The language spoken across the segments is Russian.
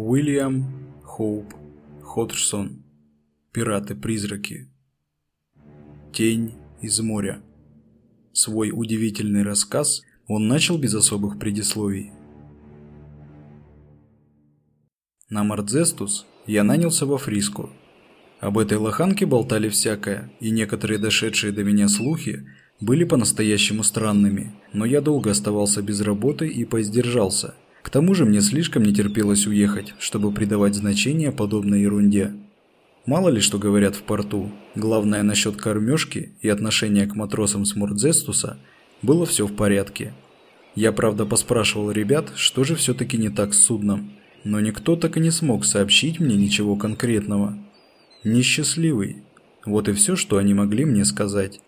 Уильям Хоуп Ходжсон Пираты-призраки Тень из моря Свой удивительный рассказ он начал без особых предисловий. На Мардзестус я нанялся во Фриску. Об этой лоханке болтали всякое, и некоторые дошедшие до меня слухи были по-настоящему странными, но я долго оставался без работы и поиздержался – к тому же мне слишком не терпелось уехать, чтобы придавать значение подобной ерунде. Мало ли что говорят в порту, главное насчет кормежки и отношения к матросам с Мурдзестуса было все в порядке. Я правда поспрашивал ребят, что же все-таки не так с судном, но никто так и не смог сообщить мне ничего конкретного. Несчастливый. Вот и все, что они могли мне сказать.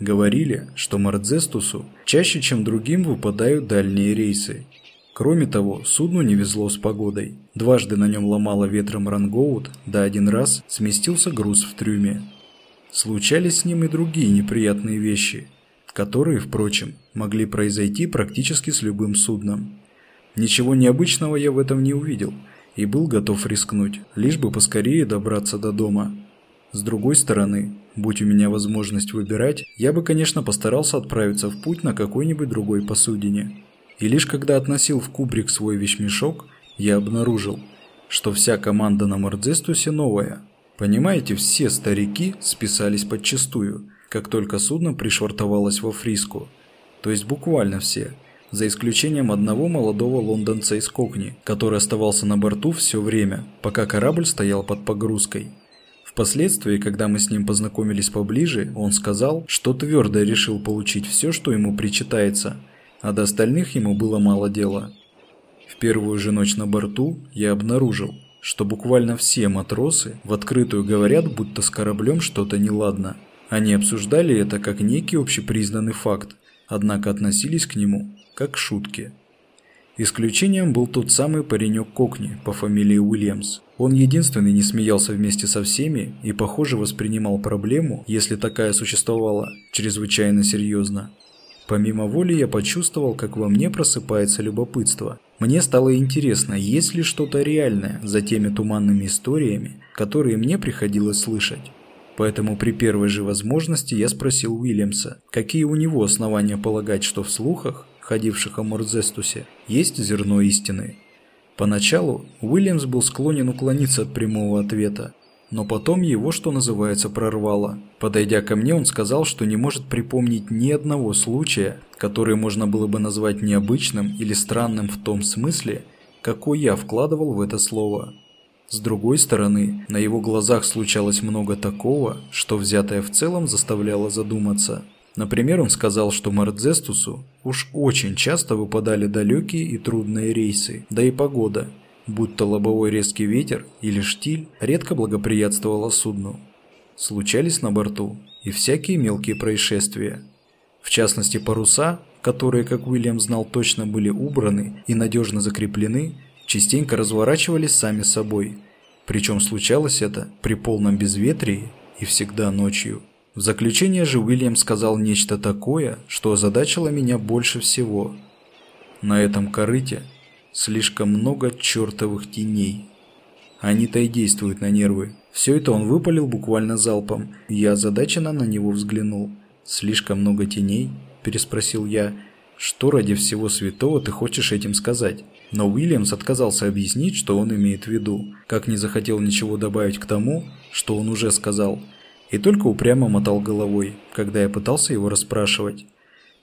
Говорили, что Мардзестусу чаще, чем другим, выпадают дальние рейсы, Кроме того, судну не везло с погодой. Дважды на нем ломало ветром рангоут, да один раз сместился груз в трюме. Случались с ним и другие неприятные вещи, которые, впрочем, могли произойти практически с любым судном. Ничего необычного я в этом не увидел и был готов рискнуть, лишь бы поскорее добраться до дома. С другой стороны, будь у меня возможность выбирать, я бы, конечно, постарался отправиться в путь на какой-нибудь другой посудине. И лишь когда относил в кубрик свой вещмешок, я обнаружил, что вся команда на Мордзестусе новая. Понимаете, все старики списались подчистую, как только судно пришвартовалось во Фриску. То есть буквально все, за исключением одного молодого лондонца из Кокни, который оставался на борту все время, пока корабль стоял под погрузкой. Впоследствии, когда мы с ним познакомились поближе, он сказал, что твердо решил получить все, что ему причитается – а до остальных ему было мало дела. В первую же ночь на борту я обнаружил, что буквально все матросы в открытую говорят, будто с кораблем что-то неладно. Они обсуждали это как некий общепризнанный факт, однако относились к нему как к шутке. Исключением был тот самый паренек Кокни по фамилии Уильямс. Он единственный не смеялся вместе со всеми и, похоже, воспринимал проблему, если такая существовала, чрезвычайно серьезно. Помимо воли я почувствовал, как во мне просыпается любопытство. Мне стало интересно, есть ли что-то реальное за теми туманными историями, которые мне приходилось слышать. Поэтому при первой же возможности я спросил Уильямса, какие у него основания полагать, что в слухах, ходивших о Мордзестусе, есть зерно истины. Поначалу Уильямс был склонен уклониться от прямого ответа, но потом его, что называется, прорвало. Подойдя ко мне, он сказал, что не может припомнить ни одного случая, который можно было бы назвать необычным или странным в том смысле, какой я вкладывал в это слово. С другой стороны, на его глазах случалось много такого, что взятое в целом заставляло задуматься. Например, он сказал, что Мардзестусу уж очень часто выпадали далекие и трудные рейсы, да и погода – будь то лобовой резкий ветер или штиль, редко благоприятствовало судну. Случались на борту и всякие мелкие происшествия. В частности, паруса, которые, как Уильям знал, точно были убраны и надежно закреплены, частенько разворачивались сами собой. Причем случалось это при полном безветрии и всегда ночью. В заключение же Уильям сказал нечто такое, что озадачило меня больше всего. На этом корыте Слишком много чертовых теней. Они-то и действуют на нервы. Все это он выпалил буквально залпом. Я озадаченно на него взглянул. «Слишком много теней?» – переспросил я. «Что ради всего святого ты хочешь этим сказать?» Но Уильямс отказался объяснить, что он имеет в виду, как не захотел ничего добавить к тому, что он уже сказал, и только упрямо мотал головой, когда я пытался его расспрашивать.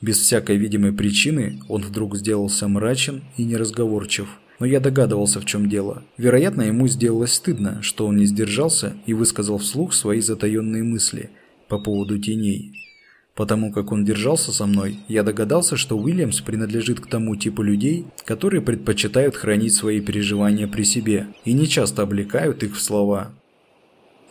Без всякой видимой причины он вдруг сделался мрачен и неразговорчив. Но я догадывался, в чем дело. Вероятно, ему сделалось стыдно, что он не сдержался и высказал вслух свои затаенные мысли по поводу теней. Потому как он держался со мной, я догадался, что Уильямс принадлежит к тому типу людей, которые предпочитают хранить свои переживания при себе и не часто облекают их в слова.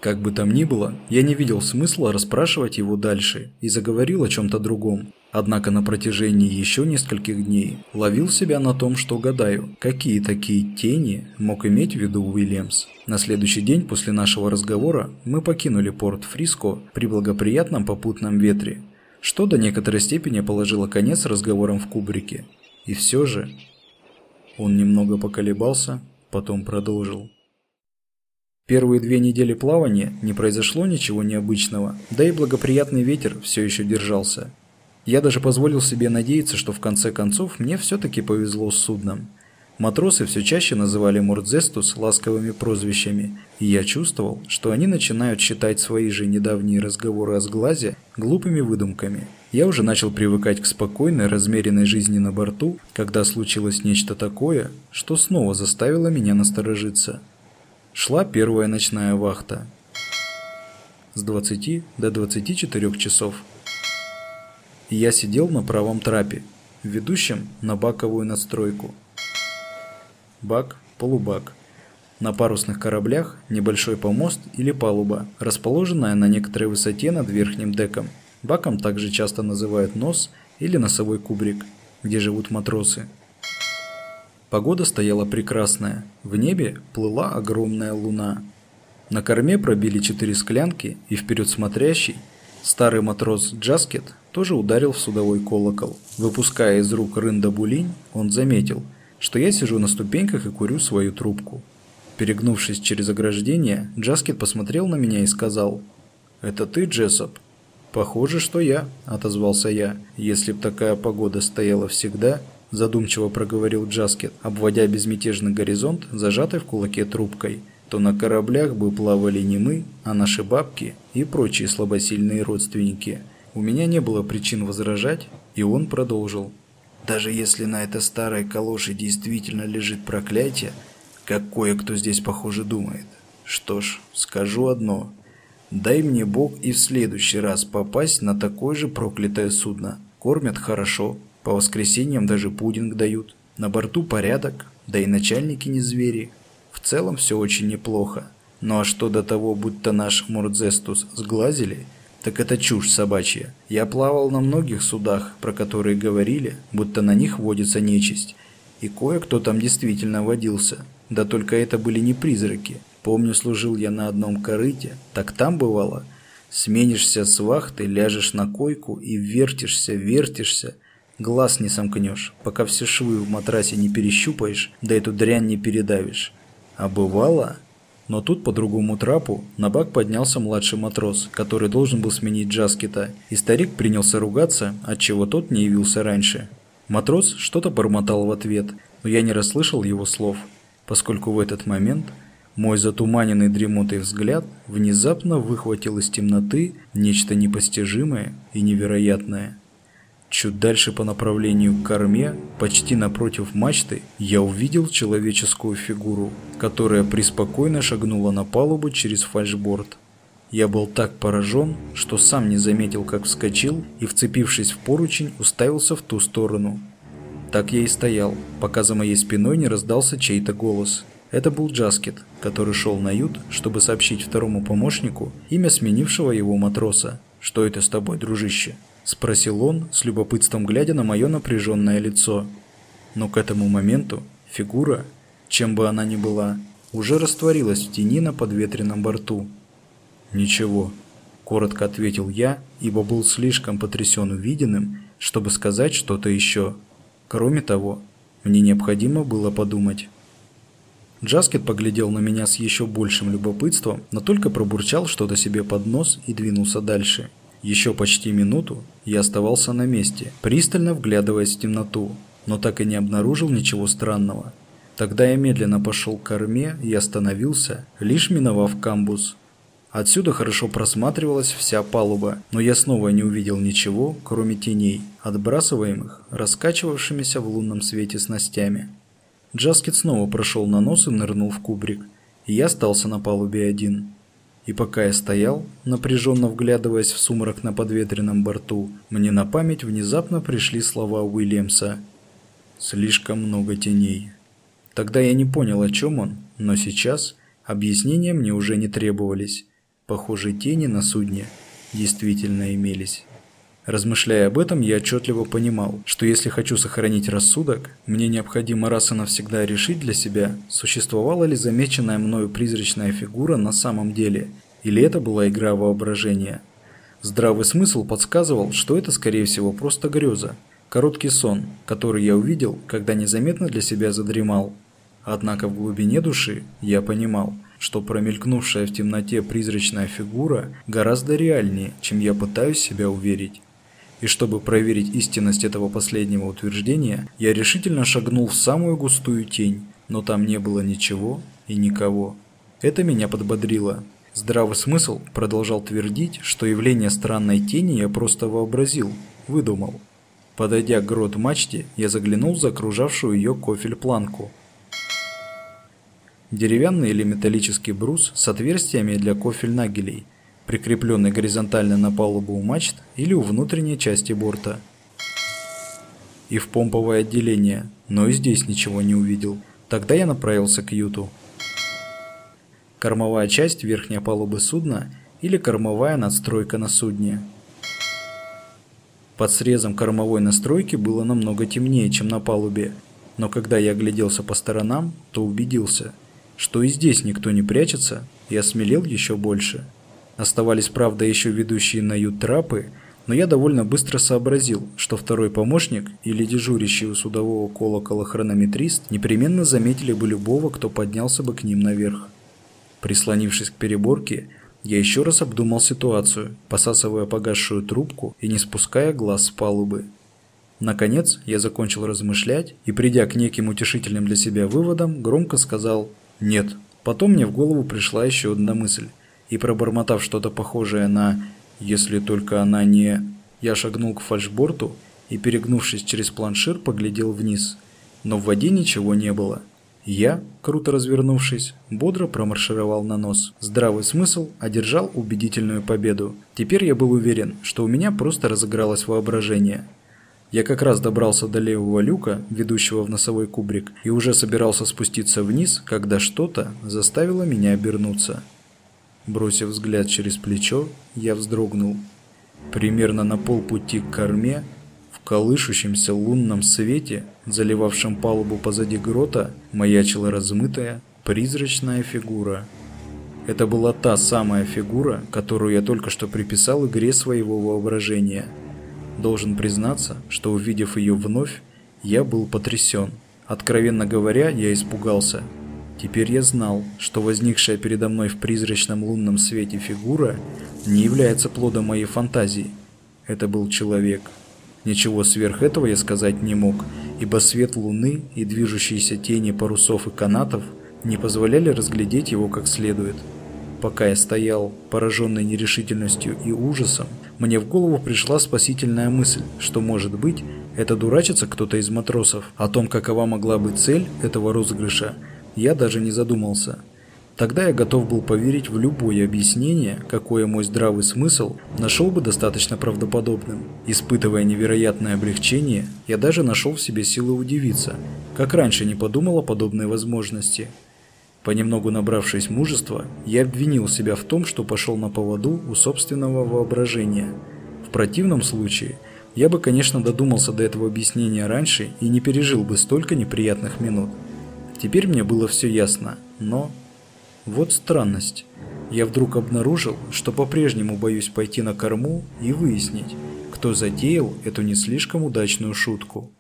Как бы там ни было, я не видел смысла расспрашивать его дальше и заговорил о чем-то другом. Однако на протяжении еще нескольких дней ловил себя на том, что гадаю, какие такие тени мог иметь в виду Уильямс. На следующий день после нашего разговора мы покинули порт Фриско при благоприятном попутном ветре, что до некоторой степени положило конец разговорам в кубрике. И все же... Он немного поколебался, потом продолжил. Первые две недели плавания не произошло ничего необычного, да и благоприятный ветер все еще держался. Я даже позволил себе надеяться, что в конце концов мне все-таки повезло с судном. Матросы все чаще называли Мурдзестус ласковыми прозвищами, и я чувствовал, что они начинают считать свои же недавние разговоры о сглазе глупыми выдумками. Я уже начал привыкать к спокойной, размеренной жизни на борту, когда случилось нечто такое, что снова заставило меня насторожиться – Шла первая ночная вахта. С 20 до 24 часов. Я сидел на правом трапе, ведущем на баковую надстройку. Бак, полубак. На парусных кораблях небольшой помост или палуба, расположенная на некоторой высоте над верхним деком. Баком также часто называют нос или носовой кубрик, где живут матросы. Погода стояла прекрасная. В небе плыла огромная луна. На корме пробили четыре склянки, и вперед смотрящий, старый матрос Джаскет тоже ударил в судовой колокол. Выпуская из рук рында булинь, он заметил, что я сижу на ступеньках и курю свою трубку. Перегнувшись через ограждение, Джаскет посмотрел на меня и сказал «Это ты, Джессоп?» «Похоже, что я», – отозвался я. «Если б такая погода стояла всегда, задумчиво проговорил Джаскет, обводя безмятежный горизонт, зажатой в кулаке трубкой, то на кораблях бы плавали не мы, а наши бабки и прочие слабосильные родственники. У меня не было причин возражать, и он продолжил. Даже если на этой старой калоше действительно лежит проклятие, как кое-кто здесь, похоже, думает. Что ж, скажу одно. Дай мне Бог и в следующий раз попасть на такое же проклятое судно. Кормят хорошо, по воскресеньям даже пудинг дают. На борту порядок, да и начальники не звери. В целом все очень неплохо. Ну а что до того, будто наш Мурдзестус сглазили, так это чушь собачья. Я плавал на многих судах, про которые говорили, будто на них водится нечисть. И кое-кто там действительно водился. Да только это были не призраки. Помню, служил я на одном корыте, так там бывало. Сменишься с вахты, ляжешь на койку и вертишься, вертишься, Глаз не сомкнешь, пока все швы в матрасе не перещупаешь, да эту дрянь не передавишь. А бывало... Но тут по другому трапу на бак поднялся младший матрос, который должен был сменить Джаскета, и старик принялся ругаться, отчего тот не явился раньше. Матрос что-то бормотал в ответ, но я не расслышал его слов, поскольку в этот момент мой затуманенный дремотой взгляд внезапно выхватил из темноты нечто непостижимое и невероятное. Чуть дальше по направлению к корме, почти напротив мачты, я увидел человеческую фигуру, которая преспокойно шагнула на палубу через фальшборд. Я был так поражен, что сам не заметил, как вскочил и, вцепившись в поручень, уставился в ту сторону. Так я и стоял, пока за моей спиной не раздался чей-то голос. Это был Джаскет, который шел на ют, чтобы сообщить второму помощнику имя сменившего его матроса. «Что это с тобой, дружище?» Спросил он, с любопытством глядя на мое напряженное лицо. Но к этому моменту фигура, чем бы она ни была, уже растворилась в тени на подветренном борту. «Ничего», – коротко ответил я, ибо был слишком потрясен увиденным, чтобы сказать что-то еще. Кроме того, мне необходимо было подумать. Джаскет поглядел на меня с еще большим любопытством, но только пробурчал что-то себе под нос и двинулся дальше. Еще почти минуту я оставался на месте, пристально вглядываясь в темноту, но так и не обнаружил ничего странного. Тогда я медленно пошел к корме и остановился, лишь миновав камбус. Отсюда хорошо просматривалась вся палуба, но я снова не увидел ничего, кроме теней, отбрасываемых, раскачивавшимися в лунном свете снастями. Джаскет снова прошел на нос и нырнул в кубрик, и я остался на палубе один. И пока я стоял, напряженно вглядываясь в сумрак на подветренном борту, мне на память внезапно пришли слова Уильямса «Слишком много теней». Тогда я не понял, о чем он, но сейчас объяснения мне уже не требовались. Похоже, тени на судне действительно имелись. Размышляя об этом, я отчетливо понимал, что если хочу сохранить рассудок, мне необходимо раз и навсегда решить для себя, существовала ли замеченная мною призрачная фигура на самом деле, или это была игра воображения. Здравый смысл подсказывал, что это скорее всего просто греза, короткий сон, который я увидел, когда незаметно для себя задремал. Однако в глубине души я понимал, что промелькнувшая в темноте призрачная фигура гораздо реальнее, чем я пытаюсь себя уверить. И чтобы проверить истинность этого последнего утверждения, я решительно шагнул в самую густую тень, но там не было ничего и никого. Это меня подбодрило. Здравый смысл продолжал твердить, что явление странной тени я просто вообразил, выдумал. Подойдя к грот-мачте, я заглянул за окружавшую ее кофель-планку. Деревянный или металлический брус с отверстиями для кофель-нагелей, прикрепленный горизонтально на палубу у мачт или у внутренней части борта. И в помповое отделение, но и здесь ничего не увидел. Тогда я направился к юту. Кормовая часть верхней палубы судна или кормовая надстройка на судне – под срезом кормовой настройки было намного темнее, чем на палубе, но когда я огляделся по сторонам, то убедился, что и здесь никто не прячется, и осмелел еще больше. Оставались, правда, еще ведущие на ют трапы, но я довольно быстро сообразил, что второй помощник или дежурящий у судового колокола хронометрист непременно заметили бы любого, кто поднялся бы к ним наверх. Прислонившись к переборке, я еще раз обдумал ситуацию, посасывая погасшую трубку и не спуская глаз с палубы. Наконец, я закончил размышлять и, придя к неким утешительным для себя выводам, громко сказал «нет». Потом мне в голову пришла еще одна мысль, и пробормотав что-то похожее на «если только она не...», я шагнул к фальшборту и, перегнувшись через планшир, поглядел вниз. Но в воде ничего не было. Я, круто развернувшись, бодро промаршировал на нос. Здравый смысл одержал убедительную победу. Теперь я был уверен, что у меня просто разыгралось воображение. Я как раз добрался до левого люка, ведущего в носовой кубрик, и уже собирался спуститься вниз, когда что-то заставило меня обернуться. Бросив взгляд через плечо, я вздрогнул. Примерно на полпути к корме колышущемся лунном свете, заливавшем палубу позади грота, маячила размытая, призрачная фигура. Это была та самая фигура, которую я только что приписал игре своего воображения. Должен признаться, что увидев ее вновь, я был потрясен. Откровенно говоря, я испугался. Теперь я знал, что возникшая передо мной в призрачном лунном свете фигура не является плодом моей фантазии. Это был человек. Ничего сверх этого я сказать не мог, ибо свет луны и движущиеся тени парусов и канатов не позволяли разглядеть его как следует. Пока я стоял, пораженный нерешительностью и ужасом, мне в голову пришла спасительная мысль, что, может быть, это дурачится кто-то из матросов. О том, какова могла быть цель этого розыгрыша, я даже не задумался. Тогда я готов был поверить в любое объяснение, какое мой здравый смысл нашел бы достаточно правдоподобным. Испытывая невероятное облегчение, я даже нашел в себе силы удивиться, как раньше не подумал о подобной возможности. Понемногу набравшись мужества, я обвинил себя в том, что пошел на поводу у собственного воображения. В противном случае, я бы, конечно, додумался до этого объяснения раньше и не пережил бы столько неприятных минут. Теперь мне было все ясно, но вот странность. Я вдруг обнаружил, что по-прежнему боюсь пойти на корму и выяснить, кто затеял эту не слишком удачную шутку.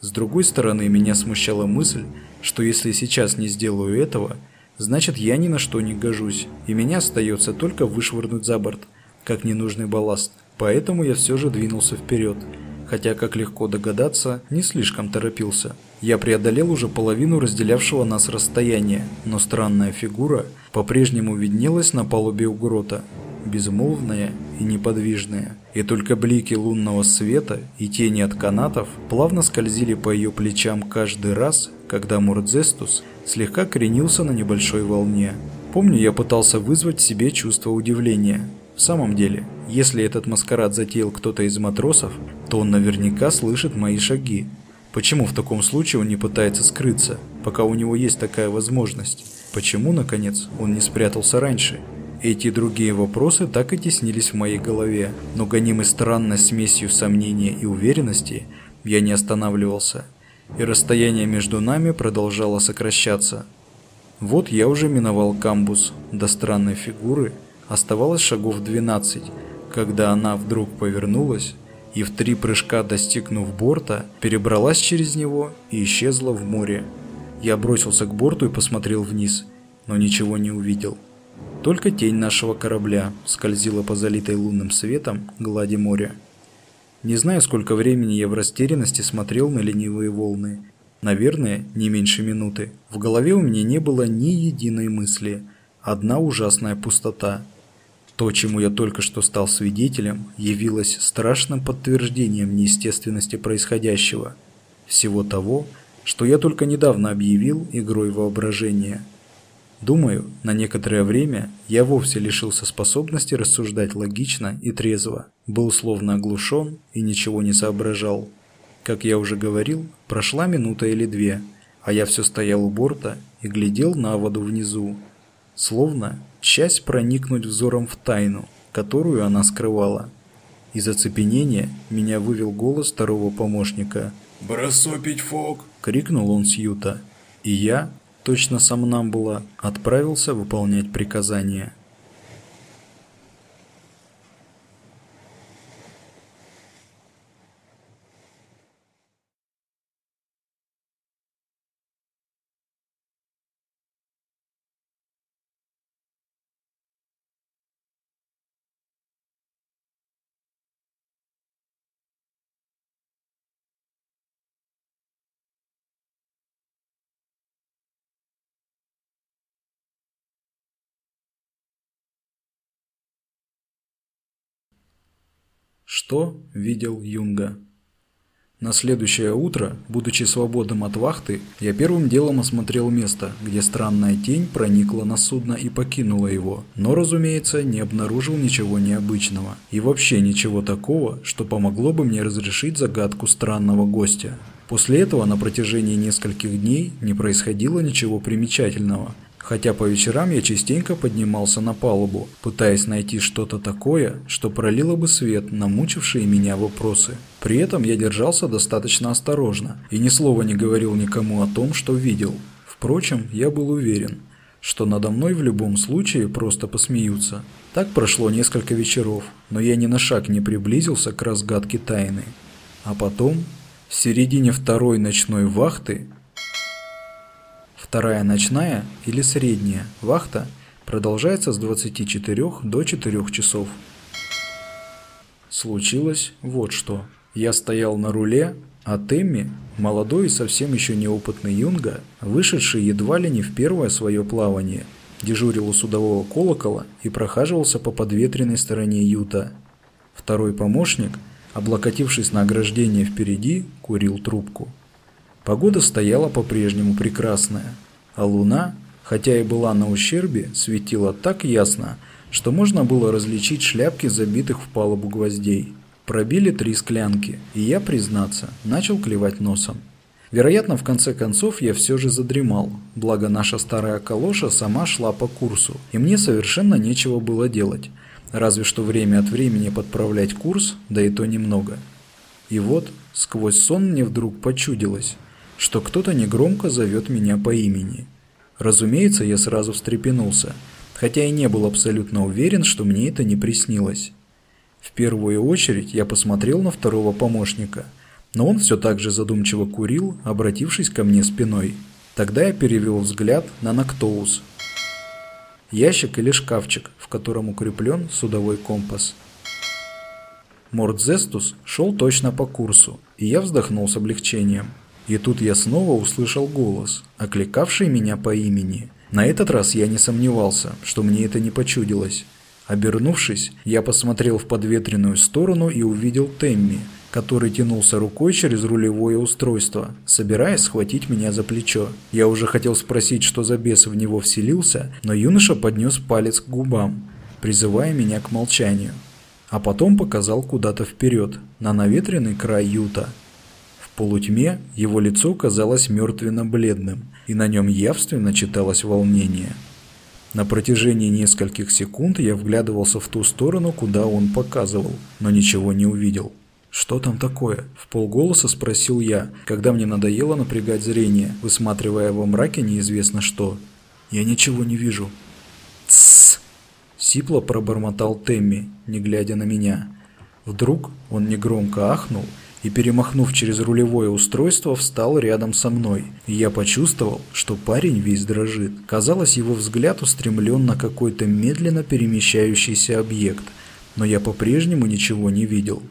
С другой стороны, меня смущала мысль, что если сейчас не сделаю этого, значит я ни на что не гожусь, и меня остается только вышвырнуть за борт, как ненужный балласт. Поэтому я все же двинулся вперед, хотя, как легко догадаться, не слишком торопился. Я преодолел уже половину разделявшего нас расстояния, но странная фигура по-прежнему виднелась на палубе у грота, безмолвная и неподвижная, и только блики лунного света и тени от канатов плавно скользили по ее плечам каждый раз, когда Мурдзестус слегка кренился на небольшой волне. Помню, я пытался вызвать в себе чувство удивления. В самом деле, если этот маскарад затеял кто-то из матросов, то он наверняка слышит мои шаги. Почему в таком случае он не пытается скрыться, пока у него есть такая возможность? Почему, наконец, он не спрятался раньше? Эти другие вопросы так и теснились в моей голове, но гонимый странной смесью сомнения и уверенности, я не останавливался, и расстояние между нами продолжало сокращаться. Вот я уже миновал камбус до странной фигуры, Оставалось шагов 12, когда она вдруг повернулась и в три прыжка достигнув борта, перебралась через него и исчезла в море. Я бросился к борту и посмотрел вниз, но ничего не увидел. Только тень нашего корабля скользила по залитой лунным светом глади моря. Не знаю, сколько времени я в растерянности смотрел на ленивые волны. Наверное, не меньше минуты. В голове у меня не было ни единой мысли. Одна ужасная пустота. То, чему я только что стал свидетелем, явилось страшным подтверждением неестественности происходящего. Всего того, что я только недавно объявил игрой воображения. Думаю, на некоторое время я вовсе лишился способности рассуждать логично и трезво, был словно оглушен и ничего не соображал. Как я уже говорил, прошла минута или две, а я все стоял у борта и глядел на воду внизу, словно часть проникнуть взором в тайну, которую она скрывала. Из оцепенения меня вывел голос второго помощника. «Бросопить фок!» — крикнул он с юта. И я, точно сам нам было, отправился выполнять приказание. Что видел Юнга? На следующее утро, будучи свободным от вахты, я первым делом осмотрел место, где странная тень проникла на судно и покинула его, но, разумеется, не обнаружил ничего необычного и вообще ничего такого, что помогло бы мне разрешить загадку странного гостя. После этого на протяжении нескольких дней не происходило ничего примечательного, хотя по вечерам я частенько поднимался на палубу, пытаясь найти что-то такое, что пролило бы свет на мучившие меня вопросы. При этом я держался достаточно осторожно и ни слова не говорил никому о том, что видел. Впрочем, я был уверен, что надо мной в любом случае просто посмеются. Так прошло несколько вечеров, но я ни на шаг не приблизился к разгадке тайны. А потом, в середине второй ночной вахты, Вторая ночная или средняя вахта продолжается с 24 до 4 часов. Случилось вот что. Я стоял на руле, а Тэмми, молодой и совсем еще неопытный юнга, вышедший едва ли не в первое свое плавание, дежурил у судового колокола и прохаживался по подветренной стороне юта. Второй помощник, облокотившись на ограждение впереди, курил трубку. Погода стояла по-прежнему прекрасная, а луна, хотя и была на ущербе, светила так ясно, что можно было различить шляпки забитых в палубу гвоздей. Пробили три склянки, и я, признаться, начал клевать носом. Вероятно, в конце концов я все же задремал, благо наша старая калоша сама шла по курсу, и мне совершенно нечего было делать, разве что время от времени подправлять курс, да и то немного. И вот, сквозь сон мне вдруг почудилось, что кто-то негромко зовет меня по имени. Разумеется, я сразу встрепенулся, хотя и не был абсолютно уверен, что мне это не приснилось. В первую очередь я посмотрел на второго помощника, но он все так же задумчиво курил, обратившись ко мне спиной. Тогда я перевел взгляд на Нактоус. Ящик или шкафчик, в котором укреплен судовой компас. Мордзестус шел точно по курсу, и я вздохнул с облегчением – и тут я снова услышал голос, окликавший меня по имени. На этот раз я не сомневался, что мне это не почудилось. Обернувшись, я посмотрел в подветренную сторону и увидел Темми, который тянулся рукой через рулевое устройство, собираясь схватить меня за плечо. Я уже хотел спросить, что за бес в него вселился, но юноша поднес палец к губам, призывая меня к молчанию. А потом показал куда-то вперед, на наветренный край юта полутьме его лицо казалось мертвенно-бледным, и на нем явственно читалось волнение. На протяжении нескольких секунд я вглядывался в ту сторону, куда он показывал, но ничего не увидел. «Что там такое?» – в полголоса спросил я, когда мне надоело напрягать зрение, высматривая во мраке неизвестно что. «Я ничего не вижу». «Тссс!» – сипло пробормотал Темми, не глядя на меня. Вдруг он негромко ахнул и, перемахнув через рулевое устройство, встал рядом со мной. Я почувствовал, что парень весь дрожит. Казалось, его взгляд устремлен на какой-то медленно перемещающийся объект, но я по-прежнему ничего не видел.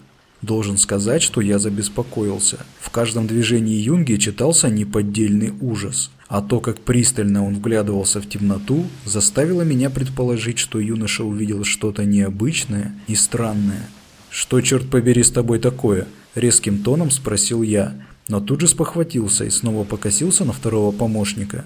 Должен сказать, что я забеспокоился. В каждом движении Юнги читался неподдельный ужас, а то, как пристально он вглядывался в темноту, заставило меня предположить, что юноша увидел что-то необычное и странное. «Что, черт побери, с тобой такое?» – резким тоном спросил я, но тут же спохватился и снова покосился на второго помощника.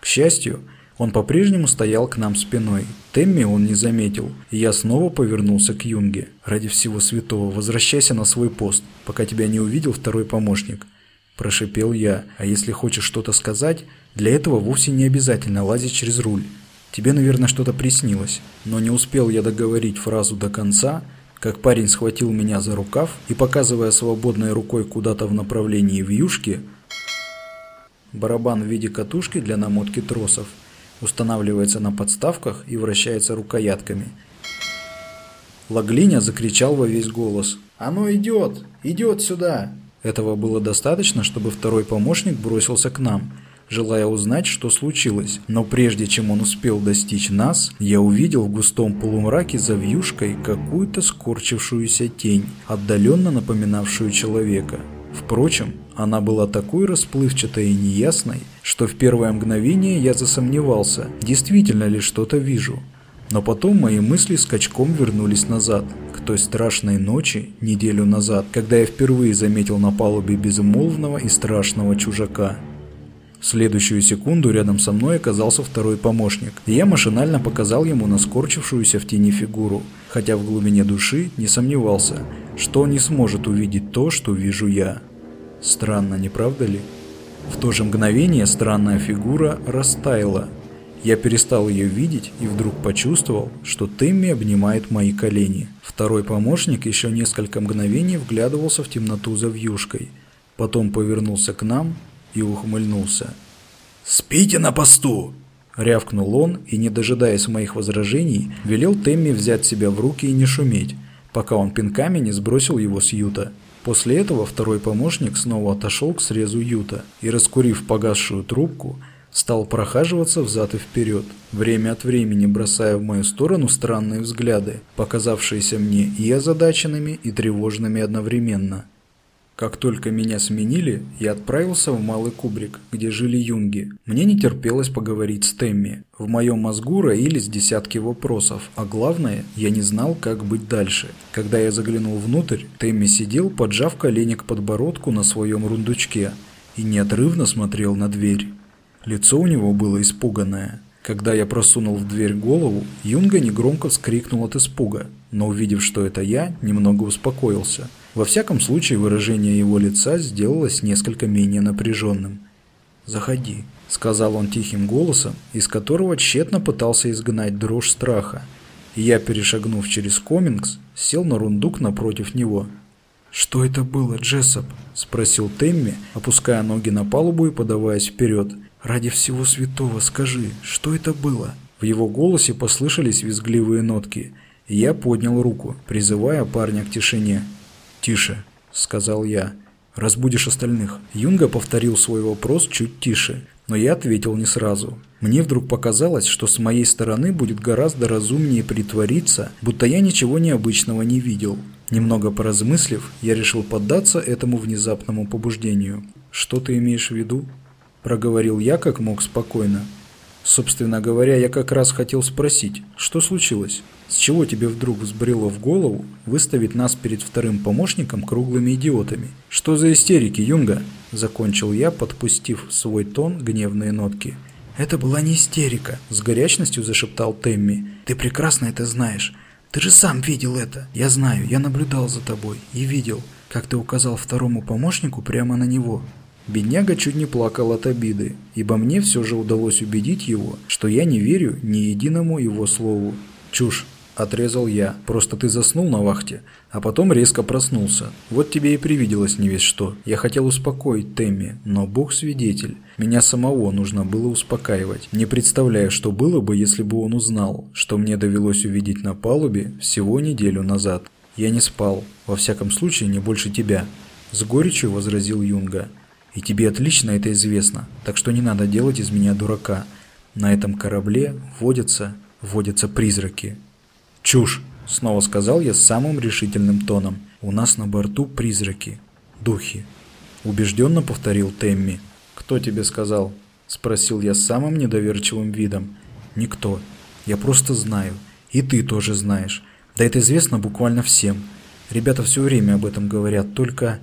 К счастью, он по-прежнему стоял к нам спиной. Темми он не заметил, и я снова повернулся к Юнге. «Ради всего святого, возвращайся на свой пост, пока тебя не увидел второй помощник». Прошипел я, а если хочешь что-то сказать, для этого вовсе не обязательно лазить через руль. Тебе, наверное, что-то приснилось. Но не успел я договорить фразу до конца, как парень схватил меня за рукав и, показывая свободной рукой куда-то в направлении вьюшки, барабан в виде катушки для намотки тросов, устанавливается на подставках и вращается рукоятками. Лаглиня закричал во весь голос. «Оно идет! Идет сюда!» Этого было достаточно, чтобы второй помощник бросился к нам – желая узнать, что случилось. Но прежде чем он успел достичь нас, я увидел в густом полумраке за вьюшкой какую-то скорчившуюся тень, отдаленно напоминавшую человека. Впрочем, она была такой расплывчатой и неясной, что в первое мгновение я засомневался, действительно ли что-то вижу. Но потом мои мысли скачком вернулись назад, к той страшной ночи, неделю назад, когда я впервые заметил на палубе безмолвного и страшного чужака. Следующую секунду рядом со мной оказался второй помощник, и я машинально показал ему на скорчившуюся в тени фигуру, хотя в глубине души не сомневался, что не сможет увидеть то, что вижу я. Странно, не правда ли? В то же мгновение странная фигура растаяла. Я перестал ее видеть и вдруг почувствовал, что Тэмми обнимает мои колени. Второй помощник еще несколько мгновений вглядывался в темноту за вьюшкой, потом повернулся к нам и ухмыльнулся. «Спите на посту!» Рявкнул он и, не дожидаясь моих возражений, велел Темми взять себя в руки и не шуметь, пока он пинками не сбросил его с юта. После этого второй помощник снова отошел к срезу юта и, раскурив погасшую трубку, стал прохаживаться взад и вперед, время от времени бросая в мою сторону странные взгляды, показавшиеся мне и озадаченными, и тревожными одновременно. Как только меня сменили, я отправился в Малый Кубрик, где жили юнги. Мне не терпелось поговорить с Темми. В моем мозгу роились десятки вопросов, а главное, я не знал, как быть дальше. Когда я заглянул внутрь, Темми сидел, поджав колени к подбородку на своем рундучке и неотрывно смотрел на дверь. Лицо у него было испуганное. Когда я просунул в дверь голову, Юнга негромко вскрикнул от испуга, но увидев, что это я, немного успокоился – во всяком случае, выражение его лица сделалось несколько менее напряженным. «Заходи», — сказал он тихим голосом, из которого тщетно пытался изгнать дрожь страха. И я, перешагнув через комингс, сел на рундук напротив него. «Что это было, Джессоп?» – спросил Темми, опуская ноги на палубу и подаваясь вперед. «Ради всего святого скажи, что это было?» В его голосе послышались визгливые нотки, я поднял руку, призывая парня к тишине. «Тише», — сказал я. «Разбудишь остальных». Юнга повторил свой вопрос чуть тише, но я ответил не сразу. Мне вдруг показалось, что с моей стороны будет гораздо разумнее притвориться, будто я ничего необычного не видел. Немного поразмыслив, я решил поддаться этому внезапному побуждению. «Что ты имеешь в виду?» – проговорил я как мог спокойно. Собственно говоря, я как раз хотел спросить, что случилось? С чего тебе вдруг взбрело в голову выставить нас перед вторым помощником круглыми идиотами? Что за истерики, Юнга? Закончил я, подпустив в свой тон гневные нотки. Это была не истерика, с горячностью зашептал Темми. Ты прекрасно это знаешь. Ты же сам видел это. Я знаю, я наблюдал за тобой и видел, как ты указал второму помощнику прямо на него. Бедняга чуть не плакал от обиды, ибо мне все же удалось убедить его, что я не верю ни единому его слову. Чушь, отрезал я, просто ты заснул на вахте, а потом резко проснулся. Вот тебе и привиделось не весь что. Я хотел успокоить Тэмми, но бог свидетель. Меня самого нужно было успокаивать. Не представляю, что было бы, если бы он узнал, что мне довелось увидеть на палубе всего неделю назад. Я не спал, во всяком случае не больше тебя. С горечью возразил Юнга. «И тебе отлично это известно, так что не надо делать из меня дурака. На этом корабле водятся, водятся призраки». «Чушь!» – снова сказал я самым решительным тоном. «У нас на борту призраки, духи». Убежденно повторил Темми. «Кто тебе сказал?» – спросил я самым недоверчивым видом. «Никто. Я просто знаю. И ты тоже знаешь. Да это известно буквально всем. Ребята все время об этом говорят, только...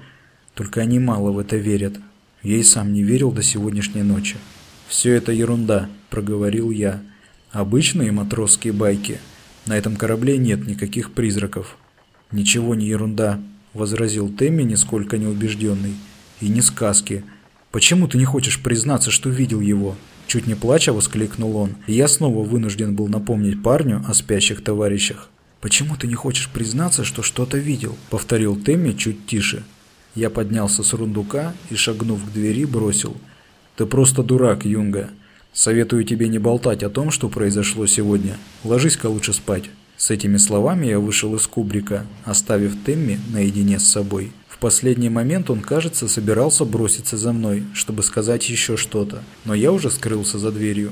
Только они мало в это верят. Я и сам не верил до сегодняшней ночи. «Все это ерунда», – проговорил я. «Обычные матросские байки. На этом корабле нет никаких призраков». «Ничего не ерунда», – возразил Тэмми, нисколько не убежденный. «И не сказки. Почему ты не хочешь признаться, что видел его?» Чуть не плача воскликнул он, и я снова вынужден был напомнить парню о спящих товарищах. «Почему ты не хочешь признаться, что что-то видел?» – повторил Тэмми чуть тише. Я поднялся с рундука и, шагнув к двери, бросил. «Ты просто дурак, Юнга. Советую тебе не болтать о том, что произошло сегодня. Ложись-ка лучше спать». С этими словами я вышел из кубрика, оставив Тэмми наедине с собой. В последний момент он, кажется, собирался броситься за мной, чтобы сказать еще что-то, но я уже скрылся за дверью.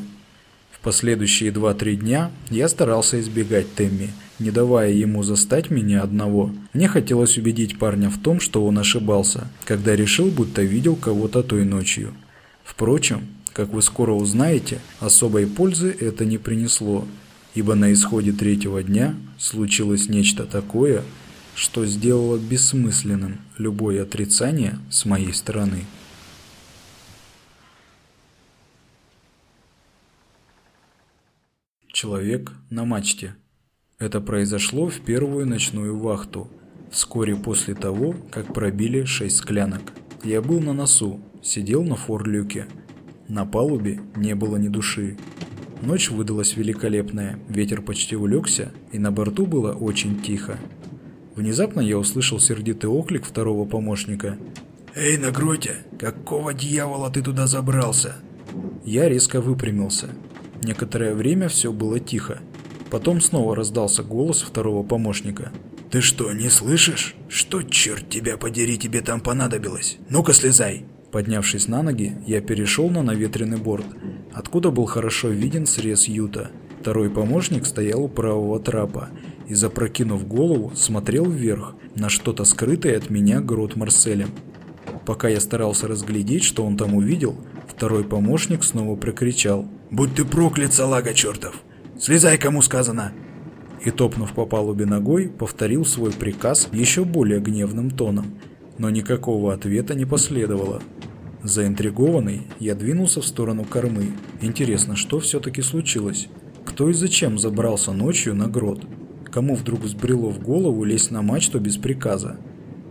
В последующие 2-3 дня я старался избегать Тэмми, не давая ему застать меня одного. Мне хотелось убедить парня в том, что он ошибался, когда решил, будто видел кого-то той ночью. Впрочем, как вы скоро узнаете, особой пользы это не принесло, ибо на исходе третьего дня случилось нечто такое, что сделало бессмысленным любое отрицание с моей стороны. Человек на мачте. Это произошло в первую ночную вахту, вскоре после того, как пробили шесть склянок. Я был на носу, сидел на форлюке. На палубе не было ни души. Ночь выдалась великолепная, ветер почти улегся, и на борту было очень тихо. Внезапно я услышал сердитый оклик второго помощника. «Эй, Нагротя, какого дьявола ты туда забрался?» Я резко выпрямился. Некоторое время все было тихо. Потом снова раздался голос второго помощника. «Ты что, не слышишь? Что, черт тебя подери, тебе там понадобилось? Ну-ка слезай!» Поднявшись на ноги, я перешел на наветренный борт, откуда был хорошо виден срез юта. Второй помощник стоял у правого трапа и, запрокинув голову, смотрел вверх на что-то скрытое от меня грот Марселем. Пока я старался разглядеть, что он там увидел, второй помощник снова прокричал. «Будь ты проклят, салага чертов! Слезай, кому сказано!» И, топнув по палубе ногой, повторил свой приказ еще более гневным тоном. Но никакого ответа не последовало. Заинтригованный, я двинулся в сторону кормы. Интересно, что все-таки случилось? Кто и зачем забрался ночью на грот? Кому вдруг взбрело в голову лезть на мачту без приказа?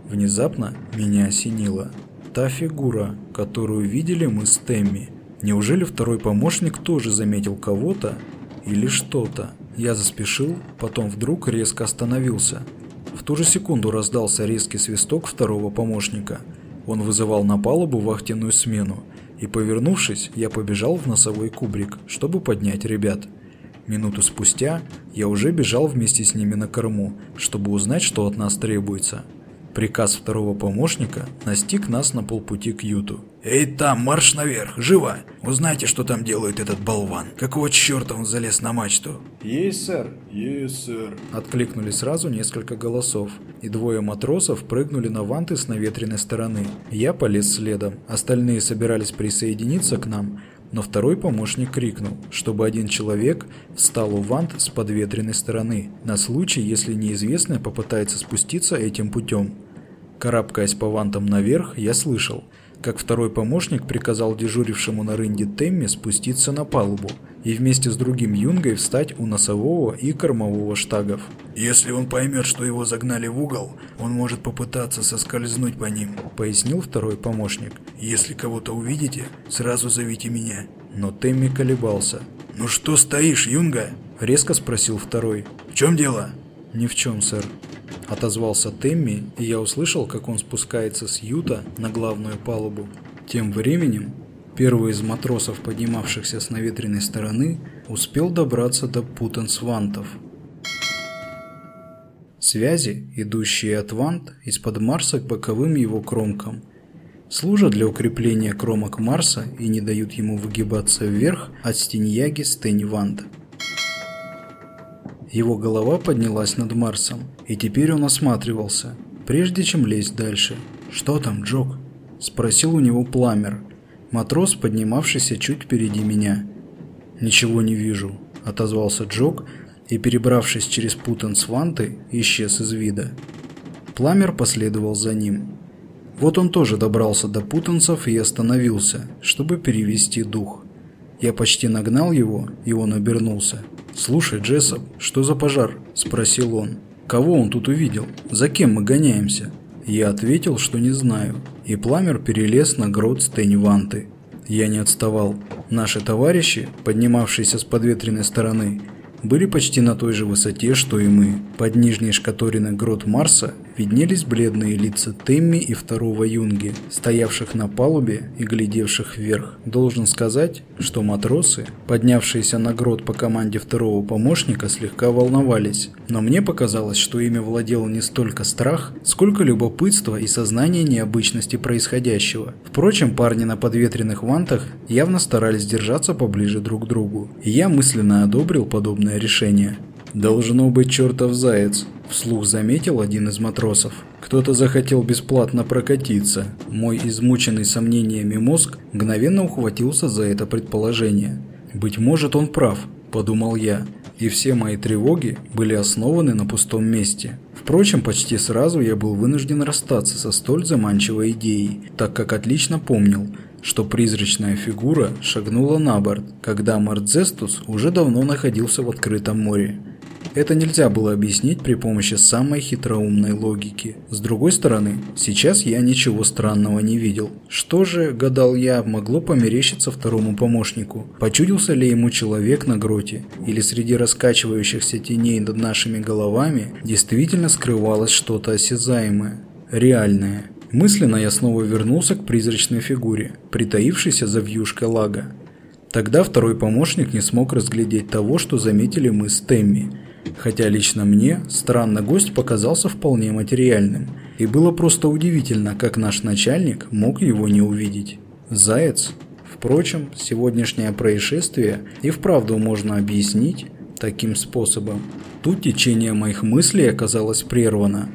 Внезапно меня осенило. Та фигура, которую видели мы с Темми. Неужели второй помощник тоже заметил кого-то, или что-то. Я заспешил, потом вдруг резко остановился. В ту же секунду раздался резкий свисток второго помощника. Он вызывал на палубу вахтенную смену, и, повернувшись, я побежал в носовой кубрик, чтобы поднять ребят. Минуту спустя я уже бежал вместе с ними на корму, чтобы узнать, что от нас требуется. Приказ второго помощника настиг нас на полпути к Юту. «Эй, там, марш наверх, живо! Узнайте, что там делает этот болван. Какого черта он залез на мачту?» «Есть, сэр!» «Есть, сэр!» Откликнули сразу несколько голосов, и двое матросов прыгнули на ванты с наветренной стороны. Я полез следом, остальные собирались присоединиться к нам, но второй помощник крикнул, чтобы один человек встал у вант с подветренной стороны, на случай, если неизвестный попытается спуститься этим путем. Карабкаясь по вантам наверх, я слышал, как второй помощник приказал дежурившему на рынде Темме спуститься на палубу и вместе с другим юнгой встать у носового и кормового штагов. «Если он поймет, что его загнали в угол, он может попытаться соскользнуть по ним», — пояснил второй помощник. «Если кого-то увидите, сразу зовите меня». Но Темми колебался. «Ну что стоишь, юнга?» — резко спросил второй. «В чем дело?» «Ни в чем, сэр», — отозвался Темми, и я услышал, как он спускается с юта на главную палубу. Тем временем первый из матросов, поднимавшихся с наветренной стороны, успел добраться до путансвантов. связи, идущие от вант из-под Марса к боковым его кромкам. Служат для укрепления кромок Марса и не дают ему выгибаться вверх от стеньяги Стэнь-Вант. Его голова поднялась над Марсом, и теперь он осматривался, прежде чем лезть дальше. «Что там, Джок?» – спросил у него Пламер, матрос, поднимавшийся чуть впереди меня. «Ничего не вижу», – отозвался Джок и, перебравшись через путан с ванты, исчез из вида. Пламер последовал за ним. Вот он тоже добрался до путанцев и остановился, чтобы перевести дух. Я почти нагнал его, и он обернулся. «Слушай, Джессоп, что за пожар?» – спросил он. «Кого он тут увидел? За кем мы гоняемся?» Я ответил, что не знаю, и Пламер перелез на грот Стэнь-Ванты. Я не отставал. Наши товарищи, поднимавшиеся с подветренной стороны, были почти на той же высоте, что и мы. Под нижней шкаториной грот Марса виднелись бледные лица Темми и второго Юнги, стоявших на палубе и глядевших вверх. Должен сказать, что матросы, поднявшиеся на грот по команде второго помощника, слегка волновались. Но мне показалось, что ими владел не столько страх, сколько любопытство и сознание необычности происходящего. Впрочем, парни на подветренных вантах явно старались держаться поближе друг к другу. И я мысленно одобрил подобное решение. «Должно быть чертов заяц», – вслух заметил один из матросов. Кто-то захотел бесплатно прокатиться. Мой измученный сомнениями мозг мгновенно ухватился за это предположение. «Быть может, он прав», – подумал я. И все мои тревоги были основаны на пустом месте. Впрочем, почти сразу я был вынужден расстаться со столь заманчивой идеей, так как отлично помнил, что призрачная фигура шагнула на борт, когда Мардзестус уже давно находился в открытом море. Это нельзя было объяснить при помощи самой хитроумной логики. С другой стороны, сейчас я ничего странного не видел. Что же, гадал я, могло померещиться второму помощнику? Почудился ли ему человек на гроте? Или среди раскачивающихся теней над нашими головами действительно скрывалось что-то осязаемое, реальное? Мысленно я снова вернулся к призрачной фигуре, притаившейся за вьюшкой лага. Тогда второй помощник не смог разглядеть того, что заметили мы с Темми. Хотя лично мне странный гость показался вполне материальным, и было просто удивительно, как наш начальник мог его не увидеть. Заяц? Впрочем, сегодняшнее происшествие и вправду можно объяснить таким способом. Тут течение моих мыслей оказалось прервано,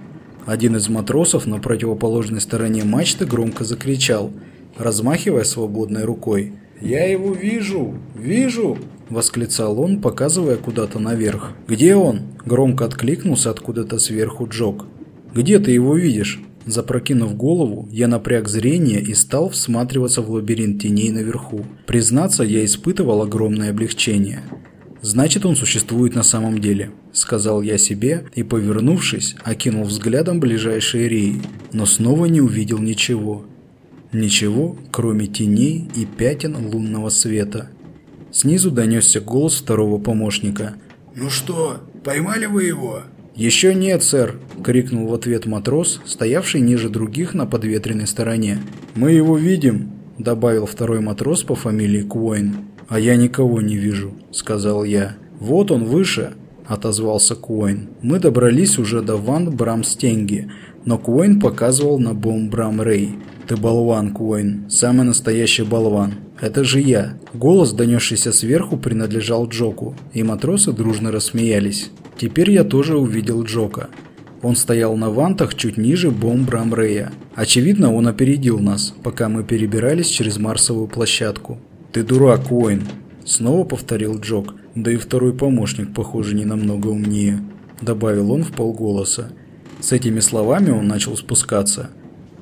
один из матросов на противоположной стороне мачты громко закричал, размахивая свободной рукой. «Я его вижу! Вижу!» – восклицал он, показывая куда-то наверх. «Где он?» – громко откликнулся откуда-то сверху Джок. «Где ты его видишь?» Запрокинув голову, я напряг зрение и стал всматриваться в лабиринт теней наверху. Признаться, я испытывал огромное облегчение. Значит, он существует на самом деле, сказал я себе и, повернувшись, окинул взглядом ближайшие реи, но снова не увидел ничего. Ничего, кроме теней и пятен лунного света. Снизу донесся голос второго помощника. «Ну что, поймали вы его?» «Еще нет, сэр!» – крикнул в ответ матрос, стоявший ниже других на подветренной стороне. «Мы его видим!» – добавил второй матрос по фамилии Куойн. «А я никого не вижу», — сказал я. «Вот он выше», — отозвался Куин. Мы добрались уже до Ван Брамстенги, но Куин показывал на Бом Брам Рэй. «Ты болван, Куин, самый настоящий болван. Это же я». Голос, донесшийся сверху, принадлежал Джоку, и матросы дружно рассмеялись. Теперь я тоже увидел Джока. Он стоял на вантах чуть ниже Бом Брам Рэя. Очевидно, он опередил нас, пока мы перебирались через Марсовую площадку. «Ты дурак, Уэйн!» Снова повторил Джок, да и второй помощник, похоже, не намного умнее. Добавил он в полголоса. С этими словами он начал спускаться.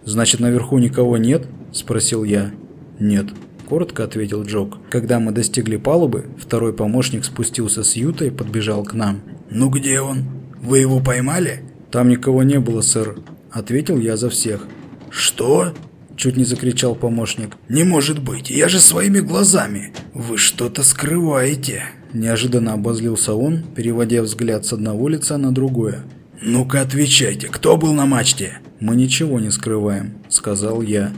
«Значит, наверху никого нет?» – спросил я. «Нет», – коротко ответил Джок. Когда мы достигли палубы, второй помощник спустился с ютой и подбежал к нам. «Ну где он? Вы его поймали?» «Там никого не было, сэр», – ответил я за всех. «Что?» Чуть не закричал помощник. «Не может быть, я же своими глазами! Вы что-то скрываете!» Неожиданно обозлился он, переводя взгляд с одного лица на другое. «Ну-ка отвечайте, кто был на мачте?» «Мы ничего не скрываем», — сказал я.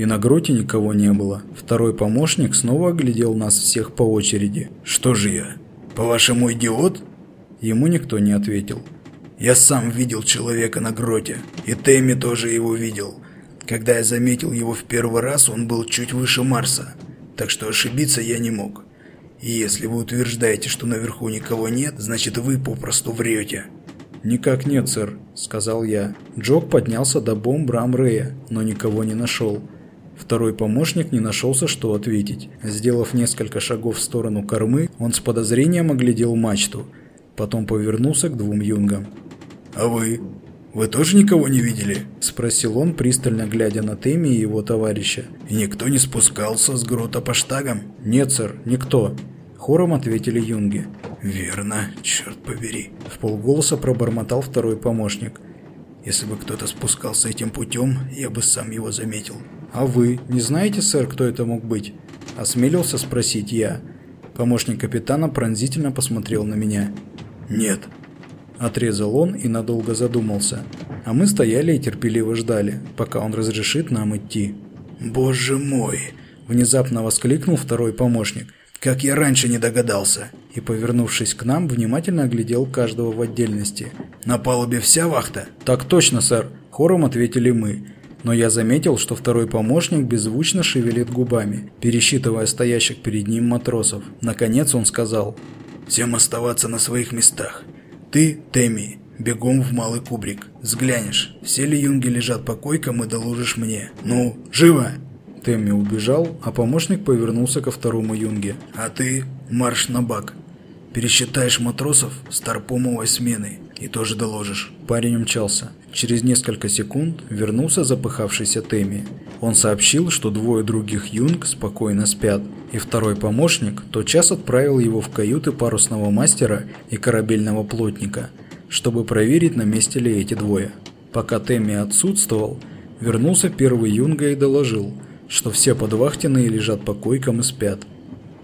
И на гроте никого не было. Второй помощник снова оглядел нас всех по очереди. «Что же я? По-вашему, идиот?» Ему никто не ответил. Я сам видел человека на гроте, и Тэмми тоже его видел. Когда я заметил его в первый раз, он был чуть выше Марса, так что ошибиться я не мог. И если вы утверждаете, что наверху никого нет, значит вы попросту врете. «Никак нет, сэр», — сказал я. Джок поднялся до бомб Рамрея, но никого не нашел. Второй помощник не нашелся, что ответить. Сделав несколько шагов в сторону кормы, он с подозрением оглядел мачту. Потом повернулся к двум юнгам. «А вы? Вы тоже никого не видели?» – спросил он, пристально глядя на Тэмми и его товарища. «И никто не спускался с грота по штагам?» «Нет, сэр, никто», – хором ответили юнги. «Верно, черт побери», – в полголоса пробормотал второй помощник. «Если бы кто-то спускался этим путем, я бы сам его заметил». «А вы не знаете, сэр, кто это мог быть?» – осмелился спросить я. Помощник капитана пронзительно посмотрел на меня. «Нет», – отрезал он и надолго задумался. А мы стояли и терпеливо ждали, пока он разрешит нам идти. «Боже мой!» – внезапно воскликнул второй помощник. Как я раньше не догадался!» И, повернувшись к нам, внимательно оглядел каждого в отдельности. «На палубе вся вахта?» «Так точно, сэр!» – хором ответили мы. Но я заметил, что второй помощник беззвучно шевелит губами, пересчитывая стоящих перед ним матросов. Наконец он сказал. «Всем оставаться на своих местах. Ты, Тэмми, бегом в малый кубрик. Взглянешь, все ли юнги лежат по койкам и доложишь мне. Ну, живо!» Тэмми убежал, а помощник повернулся ко второму юнге. «А ты марш на бак. Пересчитаешь матросов с торпомовой смены и тоже доложишь». Парень умчался. Через несколько секунд вернулся запыхавшийся Тэмми. Он сообщил, что двое других юнг спокойно спят, и второй помощник тотчас отправил его в каюты парусного мастера и корабельного плотника, чтобы проверить, на месте ли эти двое. Пока Тэмми отсутствовал, вернулся первый юнга и доложил – что все подвахтенные лежат по койкам и спят.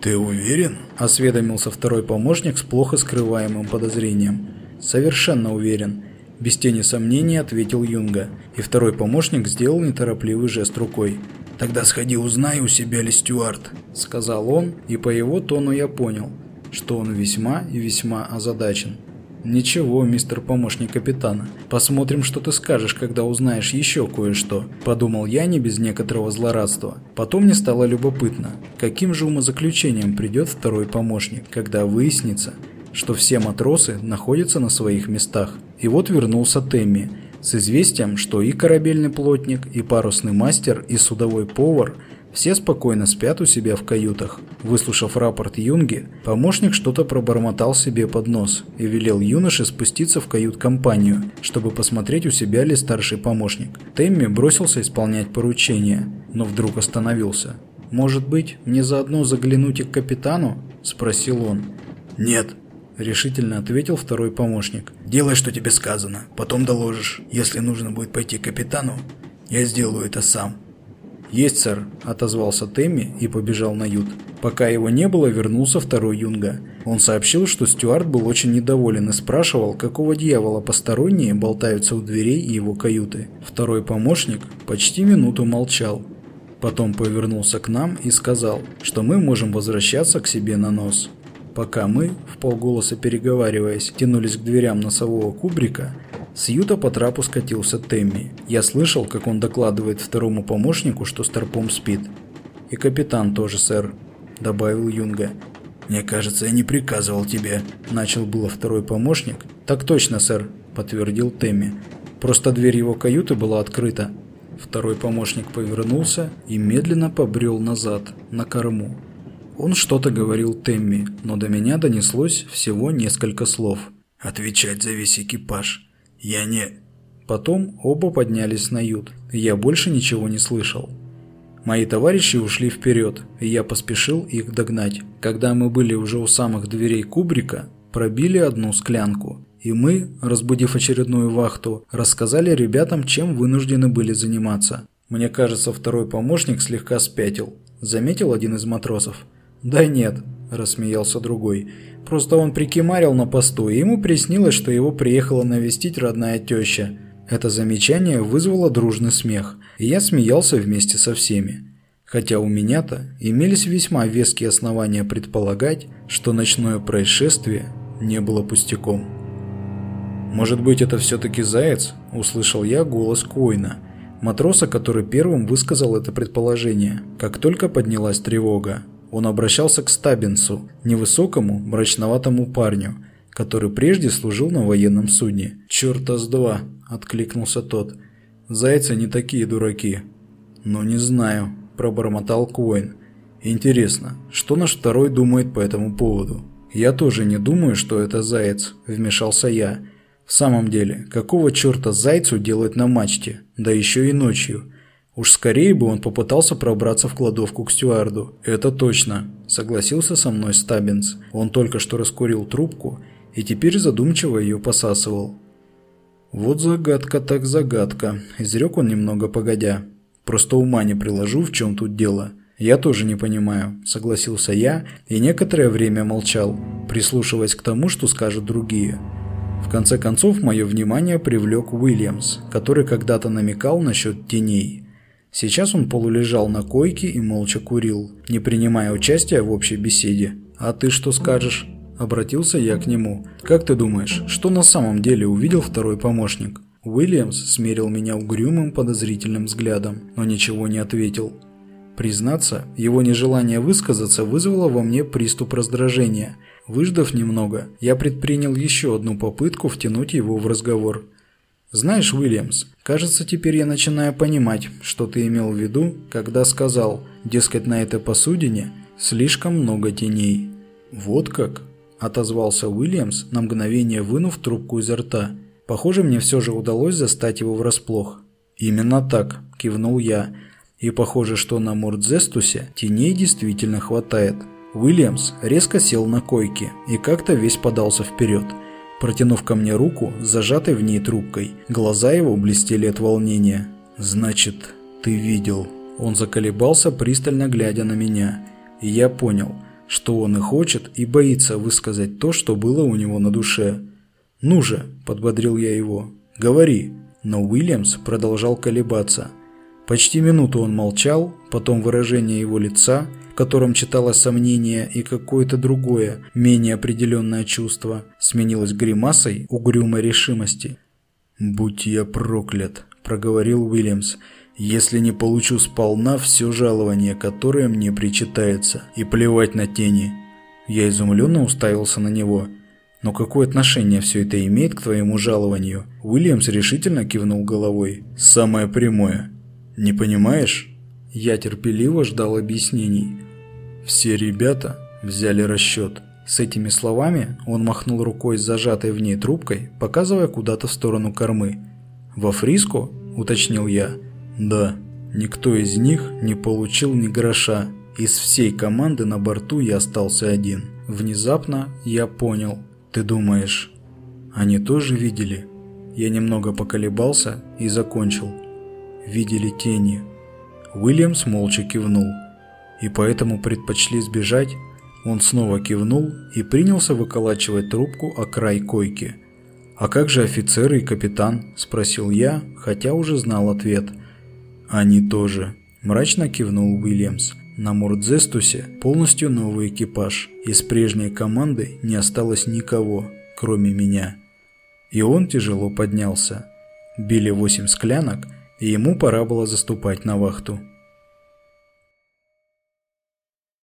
«Ты уверен?» – осведомился второй помощник с плохо скрываемым подозрением. «Совершенно уверен», – без тени сомнений ответил Юнга, и второй помощник сделал неторопливый жест рукой. «Тогда сходи узнай, у себя ли Стюарт», – сказал он, и по его тону я понял, что он весьма и весьма озадачен. «Ничего, мистер помощник капитана. Посмотрим, что ты скажешь, когда узнаешь еще кое-что», – подумал я не без некоторого злорадства. Потом мне стало любопытно, каким же умозаключением придет второй помощник, когда выяснится, что все матросы находятся на своих местах. И вот вернулся Тэмми с известием, что и корабельный плотник, и парусный мастер, и судовой повар – все спокойно спят у себя в каютах. Выслушав рапорт Юнги, помощник что-то пробормотал себе под нос и велел юноше спуститься в кают-компанию, чтобы посмотреть у себя ли старший помощник. Тэмми бросился исполнять поручение, но вдруг остановился. «Может быть, мне заодно заглянуть и к капитану?» – спросил он. «Нет», – решительно ответил второй помощник. «Делай, что тебе сказано, потом доложишь. Если нужно будет пойти к капитану, я сделаю это сам». «Есть, сэр», – отозвался Тэмми и побежал на ют. Пока его не было, вернулся второй юнга. Он сообщил, что Стюарт был очень недоволен и спрашивал, какого дьявола посторонние болтаются у дверей его каюты. Второй помощник почти минуту молчал. Потом повернулся к нам и сказал, что мы можем возвращаться к себе на нос. Пока мы, в полголоса переговариваясь, тянулись к дверям носового кубрика, с юта по трапу скатился Тэмми. Я слышал, как он докладывает второму помощнику, что Старпом спит. «И капитан тоже, сэр», — добавил Юнга. «Мне кажется, я не приказывал тебе», — начал было второй помощник. «Так точно, сэр», — подтвердил Тэмми. «Просто дверь его каюты была открыта». Второй помощник повернулся и медленно побрел назад, на корму. Он что-то говорил Тэмми, но до меня донеслось всего несколько слов. «Отвечать за весь экипаж», «Я не...» Потом оба поднялись на ют, и я больше ничего не слышал. Мои товарищи ушли вперед, и я поспешил их догнать. Когда мы были уже у самых дверей кубрика, пробили одну склянку, и мы, разбудив очередную вахту, рассказали ребятам, чем вынуждены были заниматься. Мне кажется, второй помощник слегка спятил. Заметил один из матросов. «Да нет», – рассмеялся другой. Просто он прикимарил на посту, и ему приснилось, что его приехала навестить родная теща. Это замечание вызвало дружный смех, и я смеялся вместе со всеми. Хотя у меня-то имелись весьма веские основания предполагать, что ночное происшествие не было пустяком. «Может быть, это все-таки заяц?» – услышал я голос Койна, матроса, который первым высказал это предположение, как только поднялась тревога. Он обращался к Стабинсу, невысокому, мрачноватому парню, который прежде служил на военном судне. «Чёрта с два!» – откликнулся тот. «Зайцы не такие дураки». «Ну, не знаю», – пробормотал Коин. «Интересно, что наш второй думает по этому поводу?» «Я тоже не думаю, что это заяц», – вмешался я. В самом деле, какого черта зайцу делать на мачте, да еще и ночью? Уж скорее бы он попытался пробраться в кладовку к стюарду. Это точно, согласился со мной Стаббинс. Он только что раскурил трубку и теперь задумчиво ее посасывал. Вот загадка так загадка, изрек он немного погодя. Просто ума не приложу, в чем тут дело. Я тоже не понимаю, согласился я и некоторое время молчал, прислушиваясь к тому, что скажут другие. В конце концов, мое внимание привлек Уильямс, который когда-то намекал насчет теней. Сейчас он полулежал на койке и молча курил, не принимая участия в общей беседе. «А ты что скажешь?» Обратился я к нему. «Как ты думаешь, что на самом деле увидел второй помощник?» Уильямс смерил меня угрюмым подозрительным взглядом, но ничего не ответил. Признаться, его нежелание высказаться вызвало во мне приступ раздражения – Выждав немного, я предпринял еще одну попытку втянуть его в разговор. «Знаешь, Уильямс, кажется, теперь я начинаю понимать, что ты имел в виду, когда сказал, дескать, на этой посудине слишком много теней». «Вот как?» – отозвался Уильямс, на мгновение вынув трубку изо рта. Похоже, мне все же удалось застать его врасплох. «Именно так», – кивнул я. «И похоже, что на Мордзестусе теней действительно хватает». Уильямс резко сел на койке и как-то весь подался вперед, протянув ко мне руку зажатой в ней трубкой. Глаза его блестели от волнения. «Значит, ты видел?» Он заколебался, пристально глядя на меня, и я понял, что он и хочет, и боится высказать то, что было у него на душе. «Ну же», – подбодрил я его, – «говори». Но Уильямс продолжал колебаться. Почти минуту он молчал, потом выражение его лица – котором читалось сомнение и какое-то другое, менее определенное чувство, сменилось гримасой угрюмой решимости. «Будь я проклят», – проговорил Уильямс, – «если не получу сполна все жалование, которое мне причитается, и плевать на тени». Я изумленно уставился на него. «Но какое отношение все это имеет к твоему жалованию?» Уильямс решительно кивнул головой. «Самое прямое. Не понимаешь?» Я терпеливо ждал объяснений. Все ребята взяли расчет. С этими словами он махнул рукой с зажатой в ней трубкой, показывая куда-то в сторону кормы. «Во Фриско?» – уточнил я. «Да. Никто из них не получил ни гроша. Из всей команды на борту я остался один. Внезапно я понял. Ты думаешь, они тоже видели?» Я немного поколебался и закончил. «Видели тени». Уильямс молча кивнул и поэтому предпочли сбежать, он снова кивнул и принялся выколачивать трубку о край койки. «А как же офицеры и капитан?» – спросил я, хотя уже знал ответ. «Они тоже», – мрачно кивнул Уильямс. На Мурдзестусе полностью новый экипаж. Из прежней команды не осталось никого, кроме меня. И он тяжело поднялся. Били восемь склянок, и ему пора было заступать на вахту.